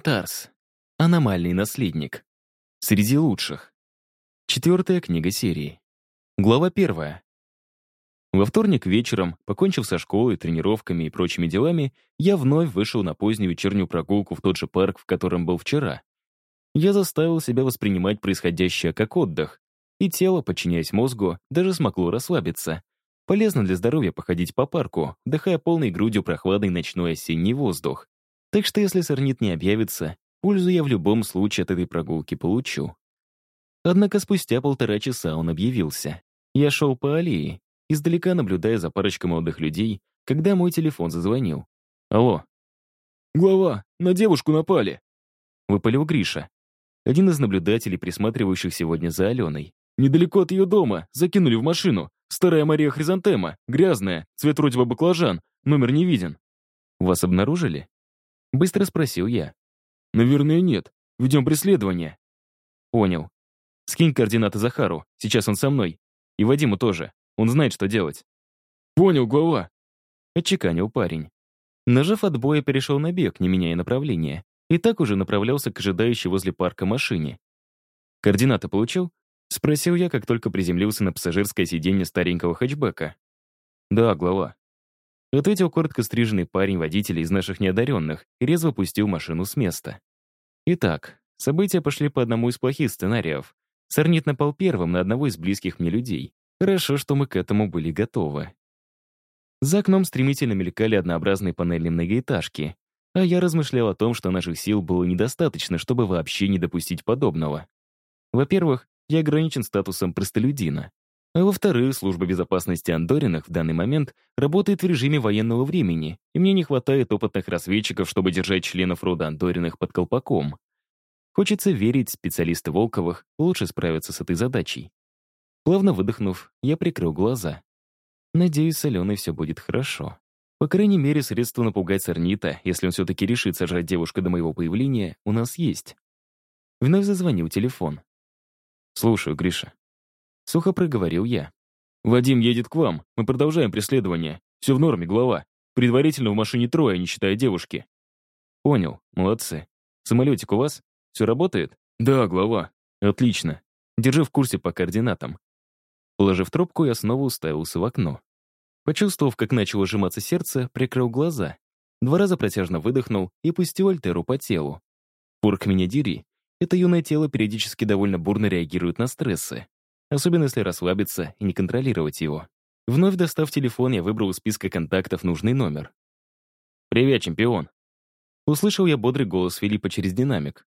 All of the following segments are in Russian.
Тарс. Аномальный наследник. Среди лучших. Четвертая книга серии. Глава первая. Во вторник вечером, покончив со школой, тренировками и прочими делами, я вновь вышел на позднюю вечернюю прогулку в тот же парк, в котором был вчера. Я заставил себя воспринимать происходящее как отдых, и тело, подчиняясь мозгу, даже смогло расслабиться. Полезно для здоровья походить по парку, вдыхая полной грудью прохладный ночной осенний воздух. Так что если сорнит не объявится, пользу я в любом случае от этой прогулки получу. Однако спустя полтора часа он объявился. Я шел по аллее, издалека наблюдая за парочкой молодых людей, когда мой телефон зазвонил. «Алло». «Глава, на девушку напали!» Выпалил Гриша. Один из наблюдателей, присматривающих сегодня за Аленой. «Недалеко от ее дома, закинули в машину. Старая Мария Хризантема, грязная, цвет вроде бы баклажан, номер не виден». «Вас обнаружили?» Быстро спросил я. «Наверное, нет. Ведем преследование». «Понял. Скинь координаты Захару, сейчас он со мной. И Вадиму тоже. Он знает, что делать». «Понял, глава», — отчеканил парень. Нажав отбоя, перешел на бег, не меняя направления, и так уже направлялся к ожидающей возле парка машине. «Координаты получил?» — спросил я, как только приземлился на пассажирское сиденье старенького хэтчбека. «Да, глава». Ответил коротко стриженный парень водителя из наших неодаренных и резво пустил машину с места. Итак, события пошли по одному из плохих сценариев. Сорнит напал первым на одного из близких мне людей. Хорошо, что мы к этому были готовы. За окном стремительно мелькали однообразные панельные многоэтажки, а я размышлял о том, что наших сил было недостаточно, чтобы вообще не допустить подобного. Во-первых, я ограничен статусом простолюдина. А во-вторых, служба безопасности Андориных в данный момент работает в режиме военного времени, и мне не хватает опытных разведчиков, чтобы держать членов рода Андориных под колпаком. Хочется верить, специалисты Волковых лучше справятся с этой задачей. Плавно выдохнув, я прикрыл глаза. Надеюсь, с Аленой все будет хорошо. По крайней мере, средства напугать Сорнита, если он все-таки решит сожрать девушку до моего появления, у нас есть. Вновь зазвонил телефон. «Слушаю, Гриша». Сухо проговорил я. «Вадим едет к вам. Мы продолжаем преследование. Все в норме, глава. Предварительно в машине трое, не считая девушки». «Понял. Молодцы. Самолетик у вас? Все работает?» «Да, глава». «Отлично. Держи в курсе по координатам. Положив трубку, я снова уставился в окно. Почувствовав, как начало сжиматься сердце, прикрыл глаза. Два раза протяжно выдохнул и пустил альтеру по телу. Пурк меня дери. Это юное тело периодически довольно бурно реагирует на стрессы. Особенно если расслабиться и не контролировать его. Вновь достав телефон, я выбрал из списка контактов нужный номер. «Привет, чемпион!» Услышал я бодрый голос Филиппа через динамик.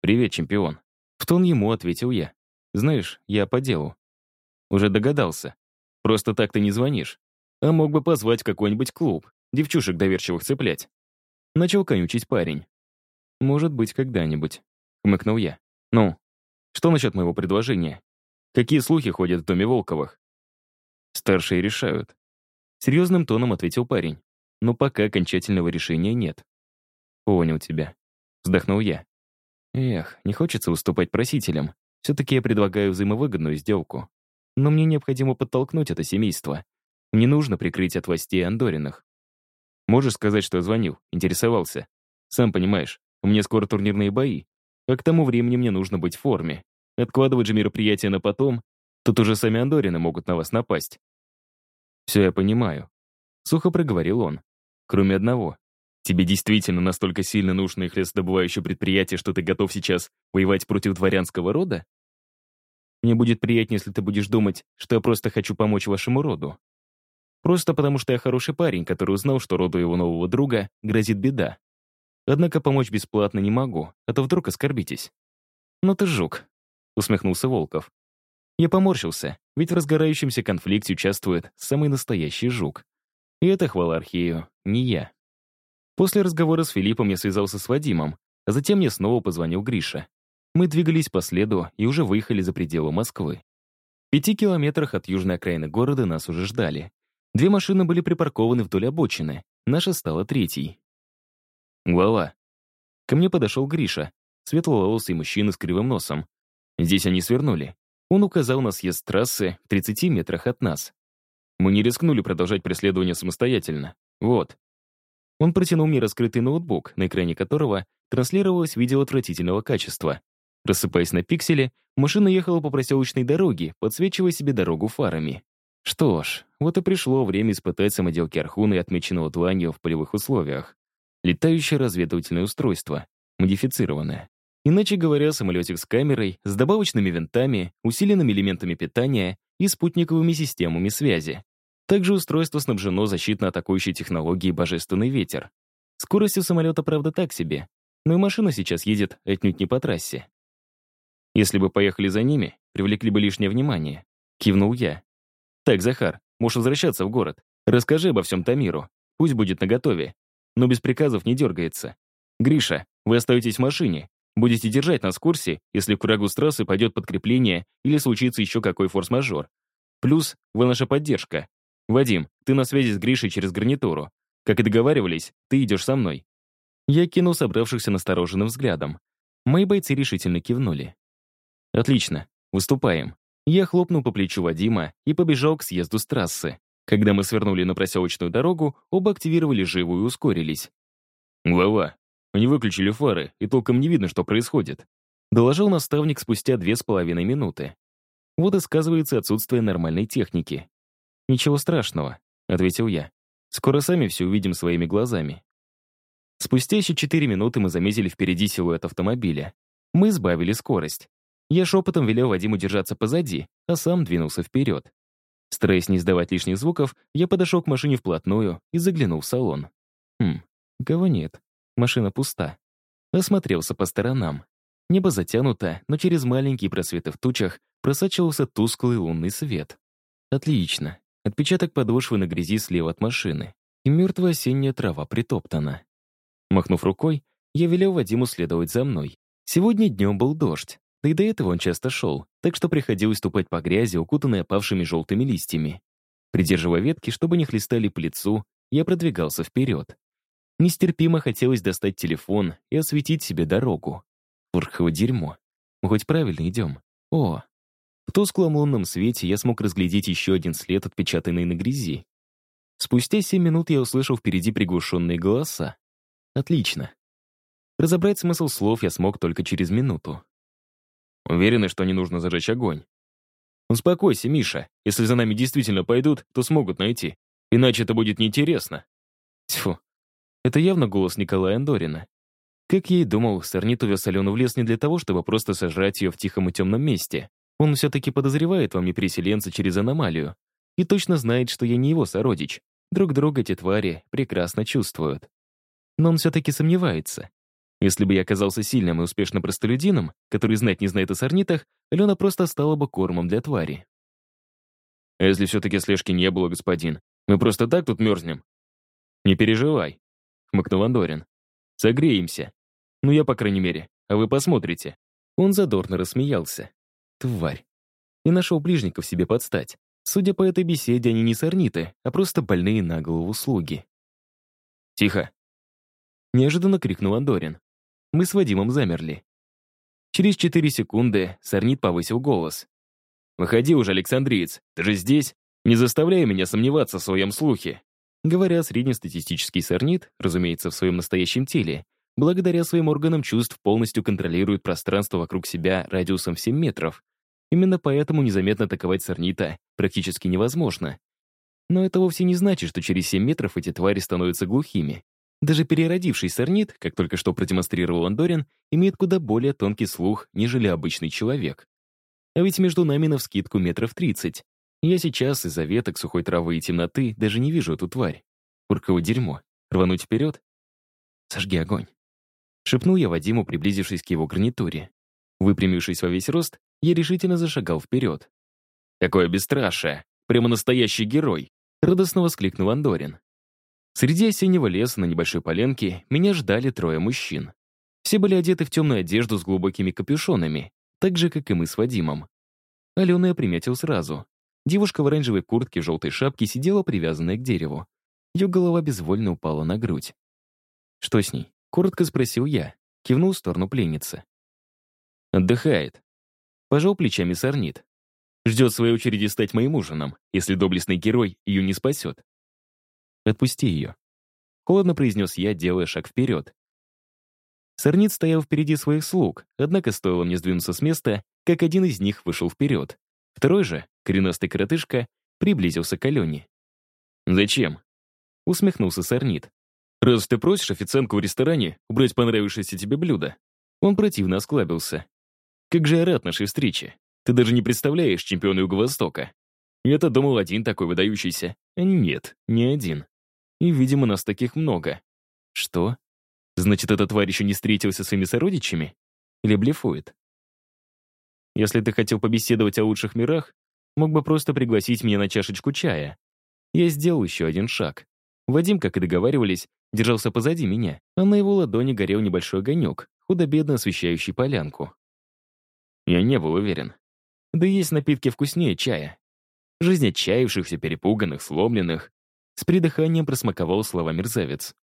«Привет, чемпион!» В тон ему ответил я. «Знаешь, я по делу. Уже догадался. Просто так ты не звонишь. А мог бы позвать какой-нибудь клуб, девчушек доверчивых цеплять. Начал конючить парень. Может быть, когда-нибудь. Хмыкнул я. Ну, что насчет моего предложения? Какие слухи ходят в доме Волковых? Старшие решают. Серьезным тоном ответил парень. Но пока окончательного решения нет. Понял тебя. Вздохнул я. Эх, не хочется уступать просителям. Все-таки я предлагаю взаимовыгодную сделку. Но мне необходимо подтолкнуть это семейство. Не нужно прикрыть от властей Андориных. Можешь сказать, что звонил, интересовался. Сам понимаешь, у меня скоро турнирные бои, а к тому времени мне нужно быть в форме. Откладывать же мероприятие на потом, тут уже сами Андорины могут на вас напасть. Все я понимаю. Сухо проговорил он. Кроме одного. Тебе действительно настолько сильно нужно их лесодобывающее предприятие, что ты готов сейчас воевать против дворянского рода? Мне будет приятнее, если ты будешь думать, что я просто хочу помочь вашему роду. Просто потому, что я хороший парень, который узнал, что роду его нового друга грозит беда. Однако помочь бесплатно не могу, а то вдруг оскорбитесь. «Но ты жук», — усмехнулся Волков. Я поморщился, ведь в разгорающемся конфликте участвует самый настоящий жук. И это хвала Архею, не я. После разговора с Филиппом я связался с Вадимом, а затем мне снова позвонил Гриша. Мы двигались по следу и уже выехали за пределы Москвы. В пяти километрах от южной окраины города нас уже ждали. Две машины были припаркованы вдоль обочины, наша стала третьей. Глава. Ко мне подошел Гриша, светловолосый мужчина с кривым носом. Здесь они свернули. Он указал на съезд трассы в 30 метрах от нас. Мы не рискнули продолжать преследование самостоятельно. Вот. Он протянул мне раскрытый ноутбук, на экране которого транслировалось видео отвратительного качества. Рассыпаясь на пиксели, машина ехала по проселочной дороге, подсвечивая себе дорогу фарами. Что ж, вот и пришло время испытать самоделки Архуны, отмеченного тланью в полевых условиях. Летающее разведывательное устройство, модифицированное. Иначе говоря, самолетик с камерой, с добавочными винтами, усиленными элементами питания и спутниковыми системами связи. Также устройство снабжено защитно-атакующей технологией «Божественный ветер». Скорость у самолета, правда, так себе, но и машина сейчас едет отнюдь не по трассе. Если бы поехали за ними, привлекли бы лишнее внимание. Кивнул я. Так, Захар, можешь возвращаться в город. Расскажи обо всем Тамиру. Пусть будет наготове. Но без приказов не дергается. Гриша, вы остаетесь в машине. Будете держать нас в курсе, если в курагу с трассы пойдет подкрепление или случится еще какой форс-мажор. Плюс вы наша поддержка. Вадим, ты на связи с Гришей через гарнитуру. Как и договаривались, ты идешь со мной. Я кинул собравшихся настороженным взглядом. Мои бойцы решительно кивнули. Отлично, выступаем. Я хлопнул по плечу Вадима и побежал к съезду с трассы. Когда мы свернули на проселочную дорогу, оба активировали живую и ускорились. «Глава, они выключили фары, и толком не видно, что происходит», доложил наставник спустя две с половиной минуты. Вот и сказывается отсутствие нормальной техники. «Ничего страшного», — ответил я. «Скоро сами все увидим своими глазами». Спустя еще четыре минуты мы заметили впереди силуэт автомобиля. Мы сбавили скорость. Я шепотом велел Вадиму держаться позади, а сам двинулся вперед. Стараясь не издавать лишних звуков, я подошел к машине вплотную и заглянул в салон. Хм, кого нет. Машина пуста. Осмотрелся по сторонам. Небо затянуто, но через маленькие просветы в тучах просачивался тусклый лунный свет. Отлично. Отпечаток подошвы на грязи слева от машины. И мертвая осенняя трава притоптана. Махнув рукой, я велел Вадиму следовать за мной. Сегодня днем был дождь, да и до этого он часто шел, так что приходилось ступать по грязи, укутанной опавшими желтыми листьями. Придерживая ветки, чтобы не хлестали по лицу, я продвигался вперед. Нестерпимо хотелось достать телефон и осветить себе дорогу. Фурхово дерьмо. Мы хоть правильно идем? О! В тусклом лунном свете я смог разглядеть еще один след, отпечатанный на грязи. Спустя семь минут я услышал впереди приглушенные голоса. Отлично. Разобрать смысл слов я смог только через минуту. Уверены, что не нужно зажечь огонь? Успокойся, Миша. Если за нами действительно пойдут, то смогут найти. Иначе это будет неинтересно. Тьфу. Это явно голос Николая Андорина. Как я и думал, Сорнит увез Алену в лес не для того, чтобы просто сожрать ее в тихом и темном месте. Он все-таки подозревает во мне переселенца через аномалию. И точно знает, что я не его сородич. Друг друга эти твари прекрасно чувствуют. Но он все-таки сомневается. Если бы я оказался сильным и успешным простолюдином, который знать не знает о сорнитах, Алена просто стала бы кормом для твари. А если все-таки слежки не было, господин? Мы просто так тут мерзнем? Не переживай, хмыкнул Андорин. Согреемся. Ну, я, по крайней мере, а вы посмотрите. Он задорно рассмеялся. Тварь. И нашел ближников себе подстать. Судя по этой беседе, они не сорниты, а просто больные на голову слуги. «Тихо!» Неожиданно крикнул Андорин. Мы с Вадимом замерли. Через четыре секунды Сорнит повысил голос. «Выходи уже, Александриец, ты же здесь? Не заставляй меня сомневаться в своем слухе». Говоря, среднестатистический сорнит, разумеется, в своем настоящем теле, благодаря своим органам чувств полностью контролирует пространство вокруг себя радиусом в 7 метров. Именно поэтому незаметно атаковать сорнита практически невозможно. Но это вовсе не значит, что через 7 метров эти твари становятся глухими. Даже переродивший сорнит, как только что продемонстрировал Андорин, имеет куда более тонкий слух, нежели обычный человек. А ведь между нами навскидку метров тридцать. Я сейчас из-за веток, сухой травы и темноты даже не вижу эту тварь. Урково дерьмо. Рвануть вперед? Сожги огонь. Шепнул я Вадиму, приблизившись к его гарнитуре. Выпрямившись во весь рост, я решительно зашагал вперед. «Какое бесстрашие! Прямо настоящий герой!» Радостно воскликнул Андорин. Среди осеннего леса на небольшой поленке меня ждали трое мужчин. Все были одеты в темную одежду с глубокими капюшонами, так же, как и мы с Вадимом. Алену я приметил сразу. Девушка в оранжевой куртке и желтой шапке сидела привязанная к дереву. Ее голова безвольно упала на грудь. «Что с ней?» — коротко спросил я. Кивнул в сторону пленницы. «Отдыхает». Пожал плечами сорнит. Ждет своей очереди стать моим ужином, если доблестный герой ее не спасет. Отпусти ее. Холодно произнес я, делая шаг вперед. Сорнит стоял впереди своих слуг, однако стоило мне сдвинуться с места, как один из них вышел вперед. Второй же, коренастый коротышка, приблизился к Алене. «Зачем?» — усмехнулся Сорнит. «Раз ты просишь официантку в ресторане убрать понравившееся тебе блюдо». Он противно осклабился. «Как же я рад нашей встрече. Ты даже не представляешь чемпиона Юго-Востока. Я-то думал, один такой выдающийся. А нет, не один. И, видимо, нас таких много. Что? Значит, эта тварь еще не встретился с своими сородичами? Или блефует? Если ты хотел побеседовать о лучших мирах, мог бы просто пригласить меня на чашечку чая. Я сделал еще один шаг. Вадим, как и договаривались, держался позади меня, а на его ладони горел небольшой огонек, худо-бедно освещающий полянку. Я не был уверен. Да есть напитки вкуснее чая. Жизнь отчаявшихся, перепуганных, сломленных. С придыханием просмаковал слова мерзавец.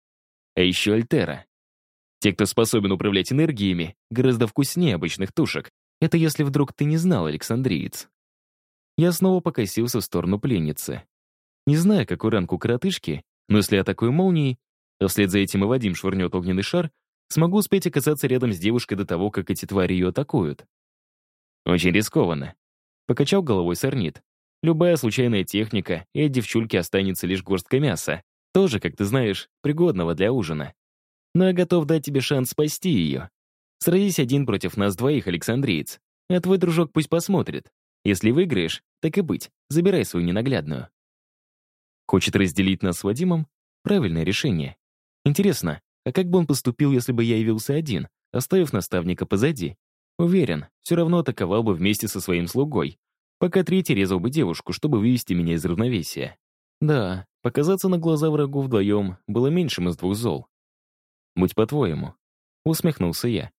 А еще Альтера. Те, кто способен управлять энергиями, гораздо вкуснее обычных тушек. Это если вдруг ты не знал, Александриец. Я снова покосился в сторону пленницы. Не знаю, какой ранг у коротышки, но если атакую молнией, а вслед за этим и Вадим швырнет огненный шар, смогу успеть оказаться рядом с девушкой до того, как эти твари ее атакуют. Очень рискованно. Покачал головой сорнит. Любая случайная техника, и от девчульки останется лишь горстка мяса. Тоже, как ты знаешь, пригодного для ужина но я готов дать тебе шанс спасти ее. Сразись один против нас двоих, Александриец. А твой дружок пусть посмотрит. Если выиграешь, так и быть, забирай свою ненаглядную. Хочет разделить нас с Вадимом? Правильное решение. Интересно, а как бы он поступил, если бы я явился один, оставив наставника позади? Уверен, все равно атаковал бы вместе со своим слугой, пока третий резал бы девушку, чтобы вывести меня из равновесия. Да, показаться на глаза врагу вдвоем было меньшим из двух зол. Будь по-твоему. Усмехнулся я.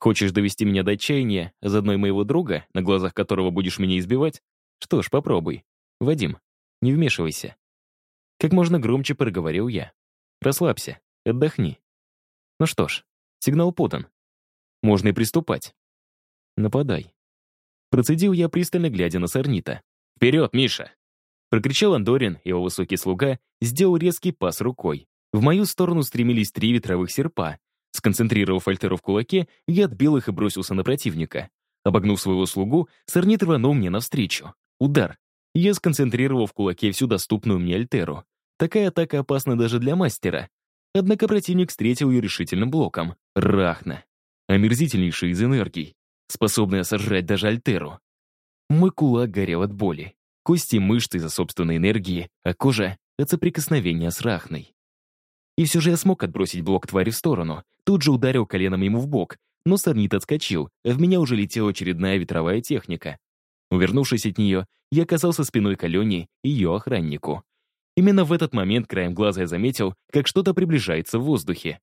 Хочешь довести меня до отчаяния, а заодно и моего друга, на глазах которого будешь меня избивать? Что ж, попробуй. Вадим, не вмешивайся. Как можно громче проговорил я. Расслабься, отдохни. Ну что ж, сигнал подан. Можно и приступать. Нападай. Процедил я, пристально глядя на Сорнита. «Вперед, Миша!» Прокричал Андорин, его высокий слуга, сделал резкий пас рукой. В мою сторону стремились три ветровых серпа. Сконцентрировав альтеру в кулаке, я отбил их и бросился на противника. Обогнув своего слугу, Сорнит рванул мне навстречу. Удар. Я сконцентрировал в кулаке всю доступную мне альтеру. Такая атака опасна даже для мастера. Однако противник встретил ее решительным блоком. Рахна. Омерзительнейший из энергий, способная сожрать даже альтеру. Мой кулак горел от боли. Кости и мышцы из-за собственной энергии, а кожа — от соприкосновения с рахной. И все же я смог отбросить блок твари в сторону. Тут же ударил коленом ему в бок, но сорнит отскочил, в меня уже летела очередная ветровая техника. Увернувшись от нее, я оказался спиной к Алене и ее охраннику. Именно в этот момент краем глаза я заметил, как что-то приближается в воздухе.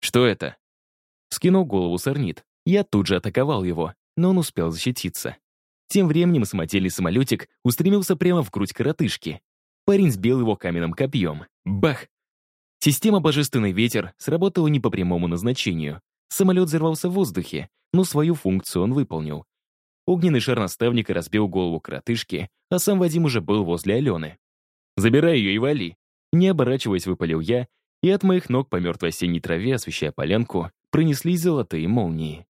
«Что это?» Скинул голову сорнит. Я тут же атаковал его, но он успел защититься. Тем временем самодельный самолетик устремился прямо в грудь коротышки. Парень сбил его каменным копьем. Бах! Система «Божественный ветер» сработала не по прямому назначению. Самолет взорвался в воздухе, но свою функцию он выполнил. Огненный шар наставника разбил голову коротышки, а сам Вадим уже был возле Алены. «Забирай ее и вали!» Не оборачиваясь, выпалил я, и от моих ног по мертвой осенней траве, освещая полянку, пронеслись золотые молнии.